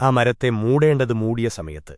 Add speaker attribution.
Speaker 1: ആ മരത്തെ മൂടേണ്ടത് മൂടിയ സമയത്ത്